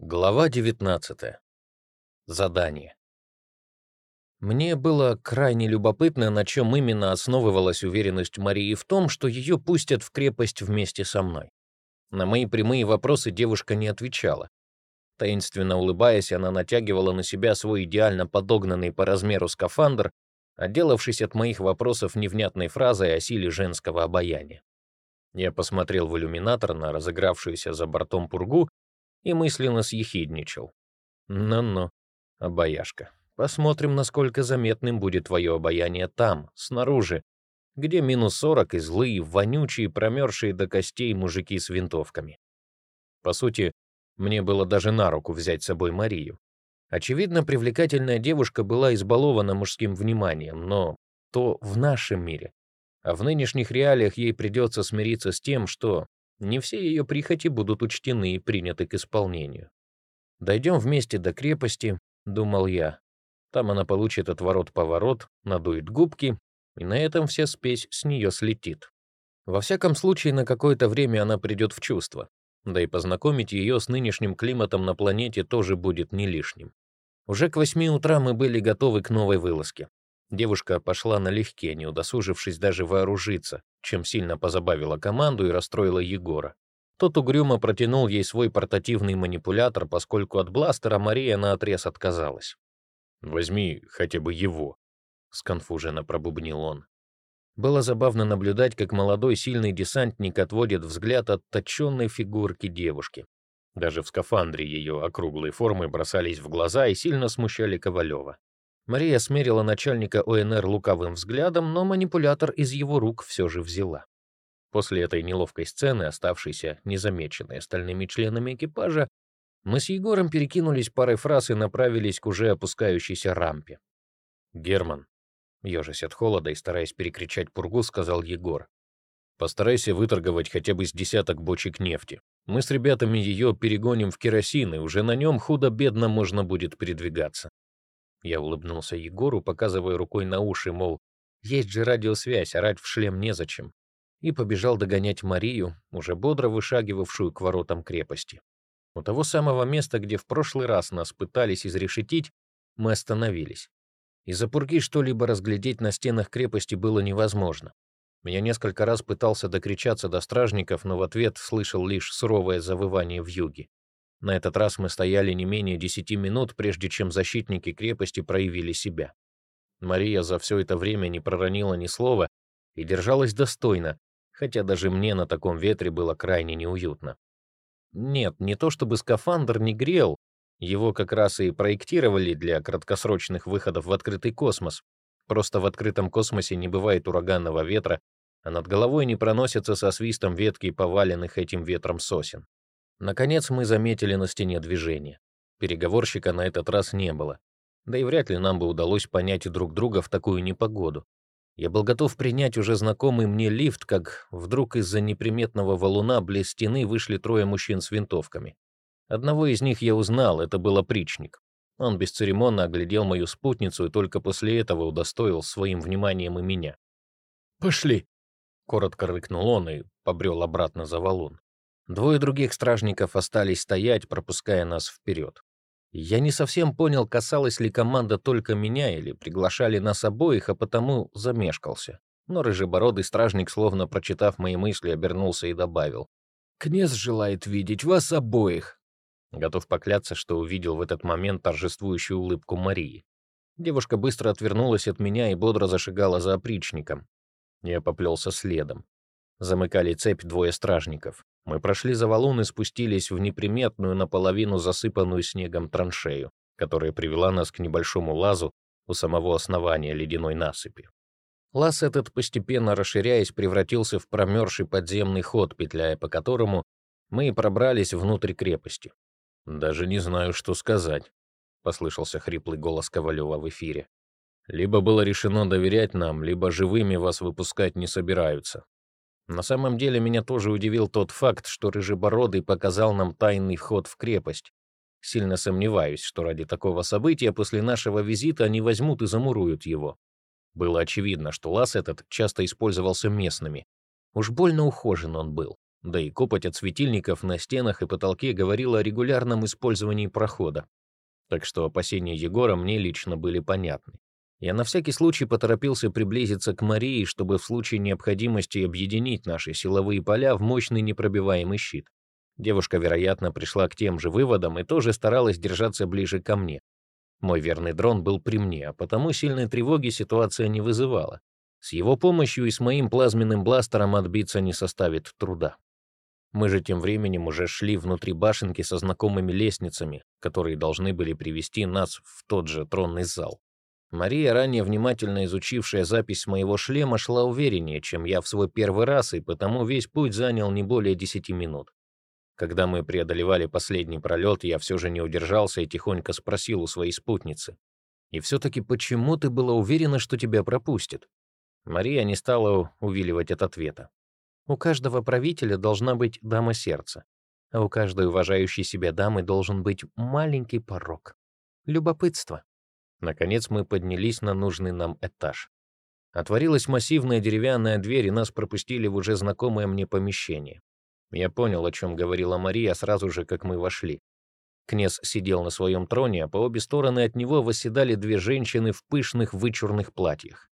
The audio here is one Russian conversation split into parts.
Глава 19. Задание. Мне было крайне любопытно, на чем именно основывалась уверенность Марии в том, что ее пустят в крепость вместе со мной. На мои прямые вопросы девушка не отвечала. Таинственно улыбаясь, она натягивала на себя свой идеально подогнанный по размеру скафандр, отделавшись от моих вопросов невнятной фразой о силе женского обаяния. Я посмотрел в иллюминатор на разыгравшуюся за бортом пургу и мысленно съехидничал. «Ну-ну, обаяшка, посмотрим, насколько заметным будет твое обаяние там, снаружи, где минус сорок и злые, вонючие, промерзшие до костей мужики с винтовками». По сути, мне было даже на руку взять с собой Марию. Очевидно, привлекательная девушка была избалована мужским вниманием, но то в нашем мире. А в нынешних реалиях ей придется смириться с тем, что не все ее прихоти будут учтены и приняты к исполнению. «Дойдем вместе до крепости», — думал я. Там она получит отворот-поворот, надует губки, и на этом вся спесь с нее слетит. Во всяком случае, на какое-то время она придет в чувство. Да и познакомить ее с нынешним климатом на планете тоже будет не лишним. Уже к восьми утра мы были готовы к новой вылазке. Девушка пошла налегке, не удосужившись даже вооружиться, чем сильно позабавила команду и расстроила Егора. Тот угрюмо протянул ей свой портативный манипулятор, поскольку от бластера Мария наотрез отказалась. «Возьми хотя бы его», — сконфуженно пробубнил он. Было забавно наблюдать, как молодой сильный десантник отводит взгляд от точенной фигурки девушки. Даже в скафандре ее округлые формы бросались в глаза и сильно смущали Ковалева. Мария смерила начальника ОНР лукавым взглядом, но манипулятор из его рук все же взяла. После этой неловкой сцены, оставшейся незамеченной остальными членами экипажа, мы с Егором перекинулись парой фраз и направились к уже опускающейся рампе. «Герман», ежась от холода и стараясь перекричать пургу, сказал Егор, «постарайся выторговать хотя бы с десяток бочек нефти. Мы с ребятами ее перегоним в керосин, и уже на нем худо-бедно можно будет передвигаться. Я улыбнулся Егору, показывая рукой на уши, мол, есть же радиосвязь, орать в шлем незачем. И побежал догонять Марию, уже бодро вышагивавшую к воротам крепости. У того самого места, где в прошлый раз нас пытались изрешетить, мы остановились. Из-за пурги что-либо разглядеть на стенах крепости было невозможно. Я несколько раз пытался докричаться до стражников, но в ответ слышал лишь суровое завывание в юге. На этот раз мы стояли не менее десяти минут, прежде чем защитники крепости проявили себя. Мария за все это время не проронила ни слова и держалась достойно, хотя даже мне на таком ветре было крайне неуютно. Нет, не то чтобы скафандр не грел, его как раз и проектировали для краткосрочных выходов в открытый космос. Просто в открытом космосе не бывает ураганного ветра, а над головой не проносятся со свистом ветки поваленных этим ветром сосен. Наконец мы заметили на стене движение. Переговорщика на этот раз не было. Да и вряд ли нам бы удалось понять друг друга в такую непогоду. Я был готов принять уже знакомый мне лифт, как вдруг из-за неприметного валуна близ стены вышли трое мужчин с винтовками. Одного из них я узнал, это был опричник. Он бесцеремонно оглядел мою спутницу и только после этого удостоил своим вниманием и меня. «Пошли!» — коротко рыкнул он и побрел обратно за валун. Двое других стражников остались стоять, пропуская нас вперед. Я не совсем понял, касалась ли команда только меня или приглашали нас обоих, а потому замешкался. Но рыжебородый стражник, словно прочитав мои мысли, обернулся и добавил. «Князь желает видеть вас обоих». Готов покляться, что увидел в этот момент торжествующую улыбку Марии. Девушка быстро отвернулась от меня и бодро зашагала за опричником. Я поплелся следом. Замыкали цепь двое стражников. Мы прошли за валун и спустились в неприметную, наполовину засыпанную снегом траншею, которая привела нас к небольшому лазу у самого основания ледяной насыпи. Лаз этот, постепенно расширяясь, превратился в промерзший подземный ход, петляя по которому мы и пробрались внутрь крепости. «Даже не знаю, что сказать», — послышался хриплый голос Ковалева в эфире. «Либо было решено доверять нам, либо живыми вас выпускать не собираются. На самом деле меня тоже удивил тот факт, что Рыжебородый показал нам тайный вход в крепость. Сильно сомневаюсь, что ради такого события после нашего визита они возьмут и замуруют его. Было очевидно, что лаз этот часто использовался местными. Уж больно ухожен он был. да и копоть от светильников на стенах и потолке говорила о регулярном использовании прохода. Так что опасения Егора мне лично были понятны. Я на всякий случай поторопился приблизиться к Марии, чтобы в случае необходимости объединить наши силовые поля в мощный непробиваемый щит. Девушка, вероятно, пришла к тем же выводам и тоже старалась держаться ближе ко мне. Мой верный дрон был при мне, а потому сильной тревоги ситуация не вызывала. С его помощью и с моим плазменным бластером отбиться не составит труда. Мы же тем временем уже шли внутри башенки со знакомыми лестницами, которые должны были привести нас в тот же тронный зал. Мария, ранее внимательно изучившая запись моего шлема, шла увереннее, чем я в свой первый раз, и потому весь путь занял не более десяти минут. Когда мы преодолевали последний пролет, я все же не удержался и тихонько спросил у своей спутницы. «И все-таки почему ты была уверена, что тебя пропустят?» Мария не стала увиливать от ответа. «У каждого правителя должна быть дама сердца, а у каждой уважающей себя дамы должен быть маленький порог. Любопытство». Наконец мы поднялись на нужный нам этаж. Отворилась массивная деревянная дверь, и нас пропустили в уже знакомое мне помещение. Я понял, о чем говорила Мария сразу же, как мы вошли. Князь сидел на своем троне, а по обе стороны от него восседали две женщины в пышных вычурных платьях.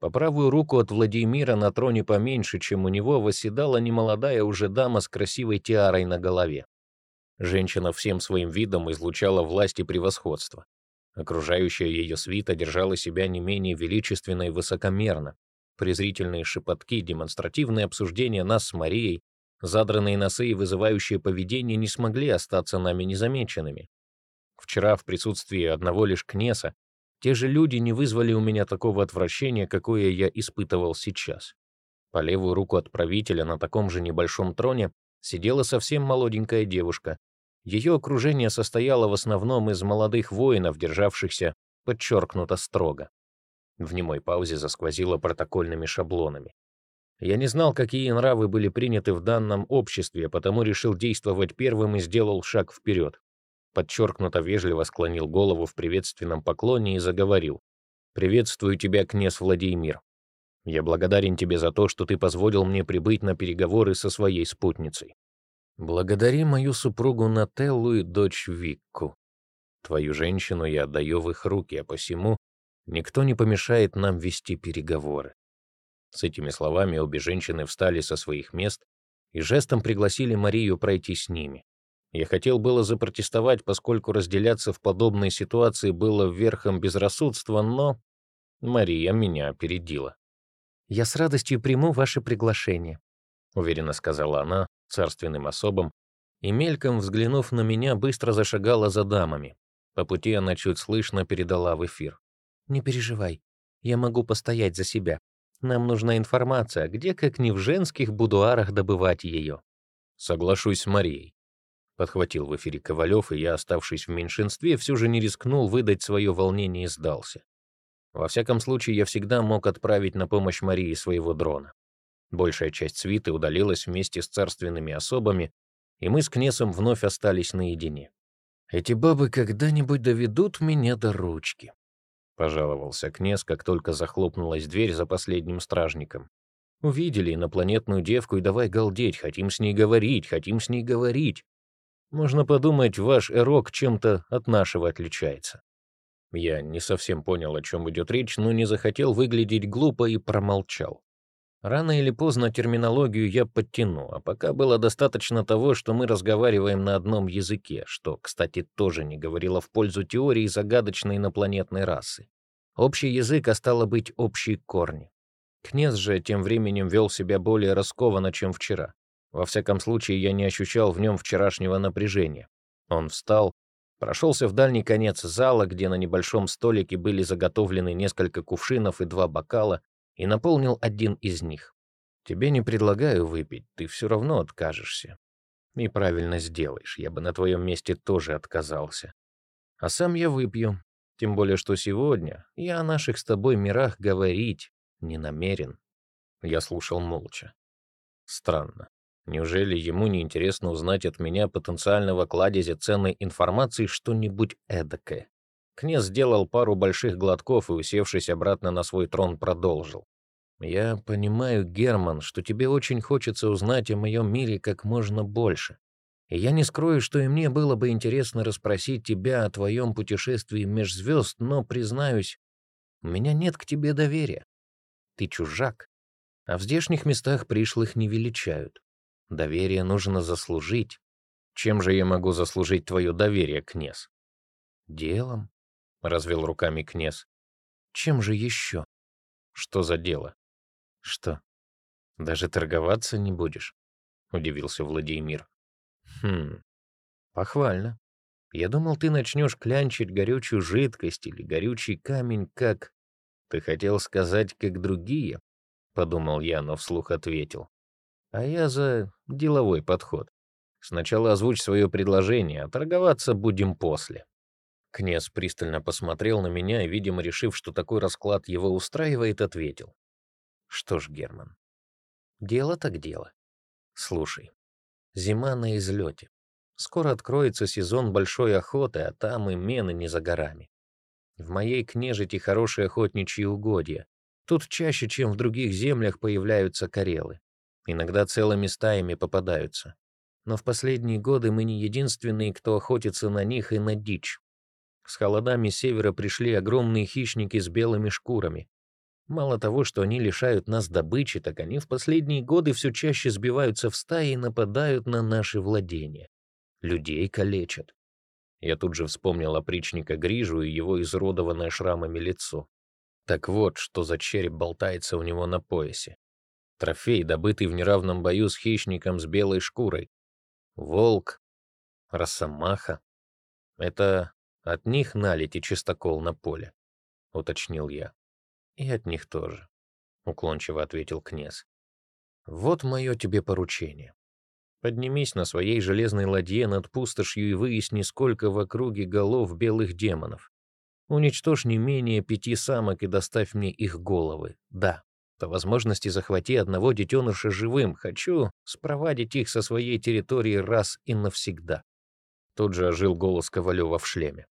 По правую руку от Владимира на троне поменьше, чем у него, восседала немолодая уже дама с красивой тиарой на голове. Женщина всем своим видом излучала власть и превосходство. Окружающая ее свита держала себя не менее величественно и высокомерно. Презрительные шепотки, демонстративные обсуждения нас с Марией, задранные носы и вызывающее поведение не смогли остаться нами незамеченными. Вчера в присутствии одного лишь Кнеса те же люди не вызвали у меня такого отвращения, какое я испытывал сейчас. По левую руку от правителя на таком же небольшом троне сидела совсем молоденькая девушка, ее окружение состояло в основном из молодых воинов, державшихся подчеркнуто строго. В немой паузе засквозило протокольными шаблонами. Я не знал, какие нравы были приняты в данном обществе, потому решил действовать первым и сделал шаг вперед. Подчеркнуто вежливо склонил голову в приветственном поклоне и заговорил. «Приветствую тебя, князь Владимир. Я благодарен тебе за то, что ты позволил мне прибыть на переговоры со своей спутницей. Благодари мою супругу Нателлу и дочь Викку. Твою женщину я отдаю в их руки, а посему никто не помешает нам вести переговоры. С этими словами обе женщины встали со своих мест и жестом пригласили Марию пройти с ними. Я хотел было запротестовать, поскольку разделяться в подобной ситуации было верхом безрассудства, но Мария меня опередила. «Я с радостью приму ваше приглашение», — уверенно сказала она, царственным особам, и, мельком взглянув на меня, быстро зашагала за дамами. По пути она чуть слышно передала в эфир. «Не переживай, я могу постоять за себя. Нам нужна информация, где, как ни в женских будуарах, добывать ее». «Соглашусь с Марией», — подхватил в эфире Ковалев, и я, оставшись в меньшинстве, все же не рискнул выдать свое волнение и сдался. Во всяком случае, я всегда мог отправить на помощь Марии своего дрона. Большая часть свиты удалилась вместе с царственными особами, и мы с Кнесом вновь остались наедине. «Эти бабы когда-нибудь доведут меня до ручки», — пожаловался Кнес, как только захлопнулась дверь за последним стражником. «Увидели инопланетную девку и давай галдеть, хотим с ней говорить, хотим с ней говорить. Можно подумать, ваш эрок чем-то от нашего отличается». Я не совсем понял, о чем идет речь, но не захотел выглядеть глупо и промолчал. Рано или поздно терминологию я подтяну, а пока было достаточно того, что мы разговариваем на одном языке, что, кстати, тоже не говорило в пользу теории загадочной инопланетной расы. Общий язык, а быть, общие корни. Князь же тем временем вел себя более раскованно, чем вчера. Во всяком случае, я не ощущал в нем вчерашнего напряжения. Он встал, прошелся в дальний конец зала, где на небольшом столике были заготовлены несколько кувшинов и два бокала, и наполнил один из них. «Тебе не предлагаю выпить, ты все равно откажешься. И правильно сделаешь, я бы на твоем месте тоже отказался. А сам я выпью, тем более что сегодня я о наших с тобой мирах говорить не намерен». Я слушал молча. Странно. Неужели ему не интересно узнать от меня потенциального кладезя ценной информации что-нибудь эдакое? Князь сделал пару больших глотков и, усевшись обратно на свой трон, продолжил. Я понимаю, Герман, что тебе очень хочется узнать о моем мире как можно больше. И я не скрою, что и мне было бы интересно расспросить тебя о твоем путешествии меж звезд, но, признаюсь, у меня нет к тебе доверия. Ты чужак, а в здешних местах пришлых не величают. Доверие нужно заслужить. Чем же я могу заслужить твое доверие, князь? Делом, — развел руками князь. Чем же еще? Что за дело? Что, даже торговаться не будешь? Удивился Владимир. Хм, похвально. Я думал, ты начнешь клянчить горючую жидкость или горючий камень, как... Ты хотел сказать, как другие? Подумал я, но вслух ответил. А я за деловой подход. Сначала озвучь свое предложение, а торговаться будем после. Князь пристально посмотрел на меня и, видимо, решив, что такой расклад его устраивает, ответил. Что ж, Герман, дело так дело. Слушай, зима на излете. Скоро откроется сезон большой охоты, а там и мены не за горами. В моей княжити хорошие охотничьи угодья. Тут чаще, чем в других землях, появляются карелы. Иногда целыми стаями попадаются. Но в последние годы мы не единственные, кто охотится на них и на дичь. С холодами севера пришли огромные хищники с белыми шкурами. Мало того, что они лишают нас добычи, так они в последние годы все чаще сбиваются в стаи и нападают на наши владения. Людей калечат. Я тут же вспомнил опричника Грижу и его изуродованное шрамами лицо. Так вот, что за череп болтается у него на поясе. Трофей, добытый в неравном бою с хищником с белой шкурой. Волк, росомаха. Это от них налить и чистокол на поле, уточнил я. И от них тоже, уклончиво ответил князь. Вот мое тебе поручение. Поднимись на своей железной ладье над пустошью и выясни, сколько в округе голов белых демонов. Уничтожь не менее пяти самок и доставь мне их головы. Да, по возможности захвати одного детеныша живым. Хочу спровадить их со своей территории раз и навсегда. Тут же ожил голос Ковалева в шлеме.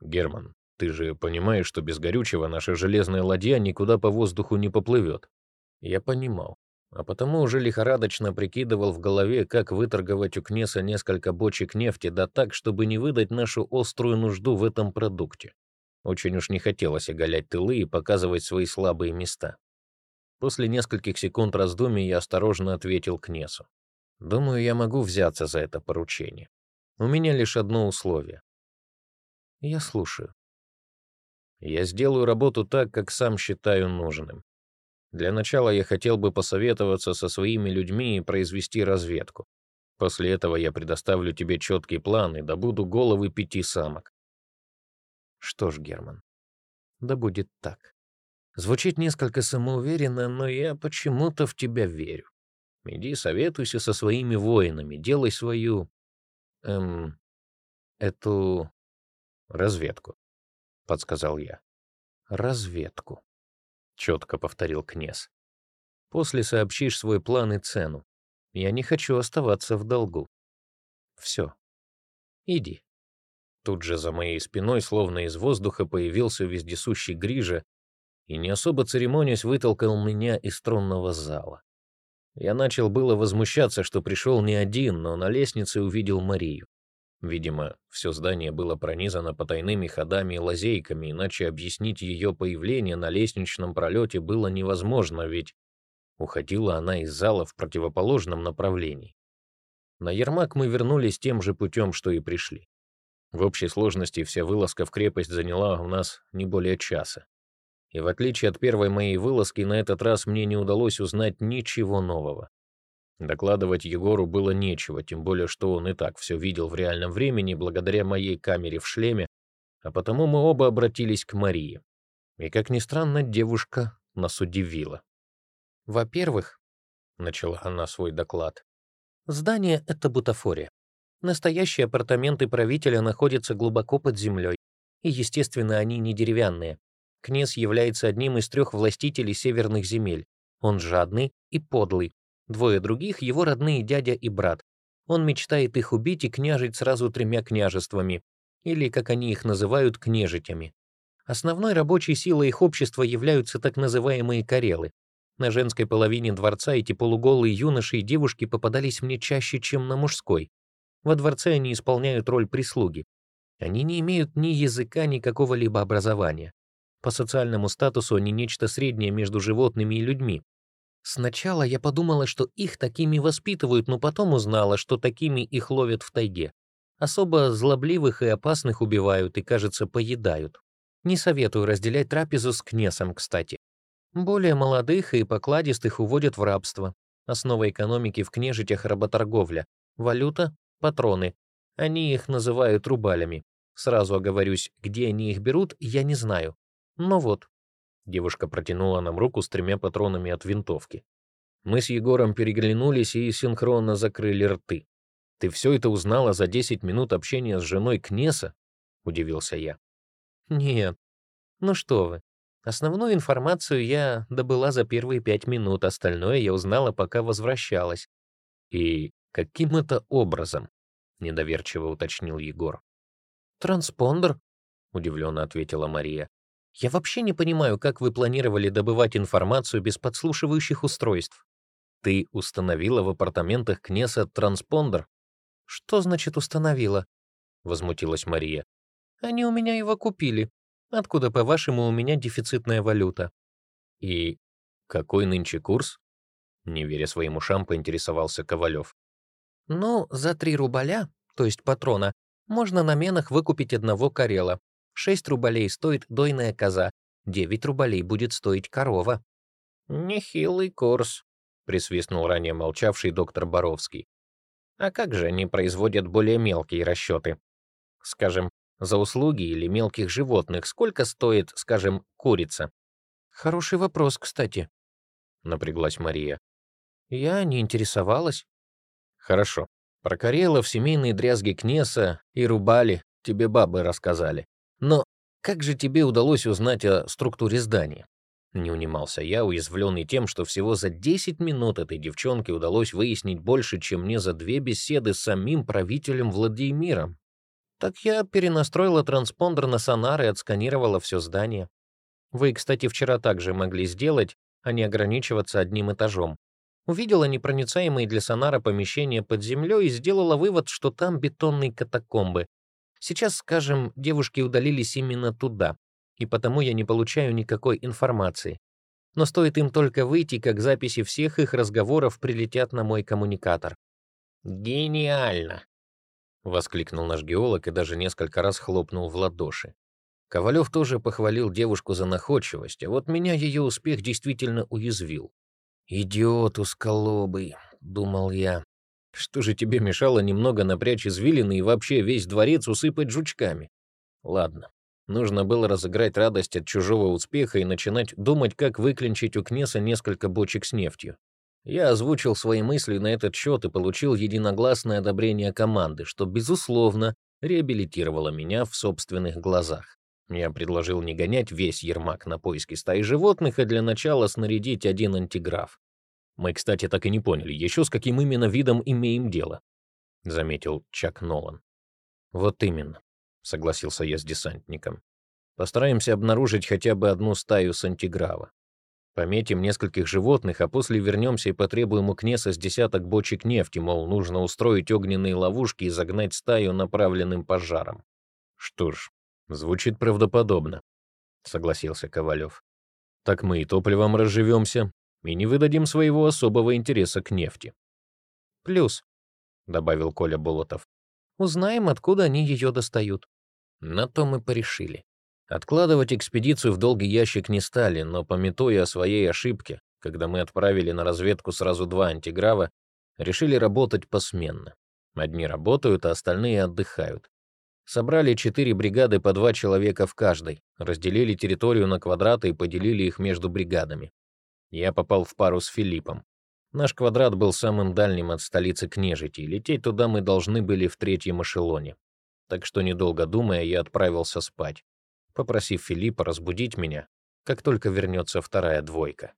«Герман, ты же понимаешь, что без горючего наша железная ладья никуда по воздуху не поплывет?» Я понимал, а потому уже лихорадочно прикидывал в голове, как выторговать у Кнеса несколько бочек нефти, да так, чтобы не выдать нашу острую нужду в этом продукте. Очень уж не хотелось оголять тылы и показывать свои слабые места. После нескольких секунд раздумий я осторожно ответил Кнесу. «Думаю, я могу взяться за это поручение. У меня лишь одно условие». «Я слушаю». «Я сделаю работу так, как сам считаю нужным. Для начала я хотел бы посоветоваться со своими людьми и произвести разведку. После этого я предоставлю тебе четкий план и добуду головы пяти самок. Что ж, Герман, да будет так. Звучит несколько самоуверенно, но я почему-то в тебя верю. Иди советуйся со своими воинами, делай свою... эм... эту... разведку, — подсказал я. Разведку, — четко повторил князь. После сообщишь свой план и цену. Я не хочу оставаться в долгу. Все. Иди. Тут же за моей спиной, словно из воздуха, появился вездесущий Грижа и, не особо церемонясь, вытолкал меня из тронного зала. Я начал было возмущаться, что пришел не один, но на лестнице увидел Марию. Видимо, все здание было пронизано потайными ходами и лазейками, иначе объяснить ее появление на лестничном пролете было невозможно, ведь уходила она из зала в противоположном направлении. На Ермак мы вернулись тем же путем, что и пришли. В общей сложности вся вылазка в крепость заняла у нас не более часа. И в отличие от первой моей вылазки, на этот раз мне не удалось узнать ничего нового. Докладывать Егору было нечего, тем более, что он и так все видел в реальном времени благодаря моей камере в шлеме, а потому мы оба обратились к Марии. И, как ни странно, девушка нас удивила. «Во-первых», — начала она свой доклад, — «здание — это бутафория. Настоящие апартаменты правителя находятся глубоко под землей, и, естественно, они не деревянные. Князь является одним из трех властителей северных земель. Он жадный и подлый. Двое других — его родные дядя и брат. Он мечтает их убить и княжить сразу тремя княжествами, или, как они их называют, княжитями. Основной рабочей силой их общества являются так называемые карелы. На женской половине дворца эти полуголые юноши и девушки попадались мне чаще, чем на мужской. Во дворце они исполняют роль прислуги. Они не имеют ни языка, ни какого-либо образования. По социальному статусу они нечто среднее между животными и людьми. Сначала я подумала, что их такими воспитывают, но потом узнала, что такими их ловят в тайге. Особо злобливых и опасных убивают и, кажется, поедают. Не советую разделять трапезу с кнесом, кстати. Более молодых и покладистых уводят в рабство. Основа экономики в княжитях — работорговля. Валюта — патроны. Они их называют рубалями. Сразу оговорюсь, где они их берут, я не знаю. Но вот. Девушка протянула нам руку с тремя патронами от винтовки. Мы с Егором переглянулись и синхронно закрыли рты. «Ты все это узнала за 10 минут общения с женой Кнеса?» — удивился я. «Нет. Ну что вы. Основную информацию я добыла за первые пять минут, остальное я узнала, пока возвращалась». «И каким это образом?» — недоверчиво уточнил Егор. «Транспондер», — удивленно ответила Мария. «Я вообще не понимаю, как вы планировали добывать информацию без подслушивающих устройств. Ты установила в апартаментах Кнеса транспондер?» «Что значит установила?» — возмутилась Мария. «Они у меня его купили. Откуда, по-вашему, у меня дефицитная валюта?» «И какой нынче курс?» Не веря своим ушам, поинтересовался Ковалев. «Ну, за три рубля, то есть патрона, можно на менах выкупить одного карела. Шесть рублей стоит дойная коза, девять рублей будет стоить корова». «Нехилый курс», — присвистнул ранее молчавший доктор Боровский. А как же они производят более мелкие расчеты? Скажем, за услуги или мелких животных сколько стоит, скажем, курица? Хороший вопрос, кстати. Напряглась Мария. Я не интересовалась. Хорошо. Про Карелов, семейные дрязги Кнеса и Рубали тебе бабы рассказали. Но как же тебе удалось узнать о структуре здания? Не унимался я, уязвленный тем, что всего за 10 минут этой девчонке удалось выяснить больше, чем мне за две беседы с самим правителем Владимиром. Так я перенастроила транспондер на сонар и отсканировала все здание. Вы, кстати, вчера также могли сделать, а не ограничиваться одним этажом. Увидела непроницаемые для сонара помещения под землей и сделала вывод, что там бетонные катакомбы. Сейчас, скажем, девушки удалились именно туда, и потому я не получаю никакой информации. Но стоит им только выйти, как записи всех их разговоров прилетят на мой коммуникатор. «Гениально!» — воскликнул наш геолог и даже несколько раз хлопнул в ладоши. Ковалев тоже похвалил девушку за находчивость, а вот меня ее успех действительно уязвил. «Идиот усколобый», — думал я. «Что же тебе мешало немного напрячь извилины и вообще весь дворец усыпать жучками?» Ладно, Нужно было разыграть радость от чужого успеха и начинать думать, как выклинчить у Кнеса несколько бочек с нефтью. Я озвучил свои мысли на этот счет и получил единогласное одобрение команды, что, безусловно, реабилитировало меня в собственных глазах. Я предложил не гонять весь Ермак на поиски стаи животных, а для начала снарядить один антиграф. Мы, кстати, так и не поняли, еще с каким именно видом имеем дело, — заметил Чак Нолан. Вот именно согласился я с десантником. Постараемся обнаружить хотя бы одну стаю сантиграва. Пометим нескольких животных, а после вернемся и потребуем у Кнеса с десяток бочек нефти, мол, нужно устроить огненные ловушки и загнать стаю направленным пожаром. Что ж, звучит правдоподобно, согласился Ковалев. Так мы и топливом разживемся, и не выдадим своего особого интереса к нефти. Плюс, добавил Коля Болотов, узнаем, откуда они ее достают. На то мы порешили. Откладывать экспедицию в долгий ящик не стали, но, пометуя о своей ошибке, когда мы отправили на разведку сразу два антиграва, решили работать посменно. Одни работают, а остальные отдыхают. Собрали четыре бригады по два человека в каждой, разделили территорию на квадраты и поделили их между бригадами. Я попал в пару с Филиппом. Наш квадрат был самым дальним от столицы княжити, и лететь туда мы должны были в третьем эшелоне так что, недолго думая, я отправился спать, попросив Филиппа разбудить меня, как только вернется вторая двойка.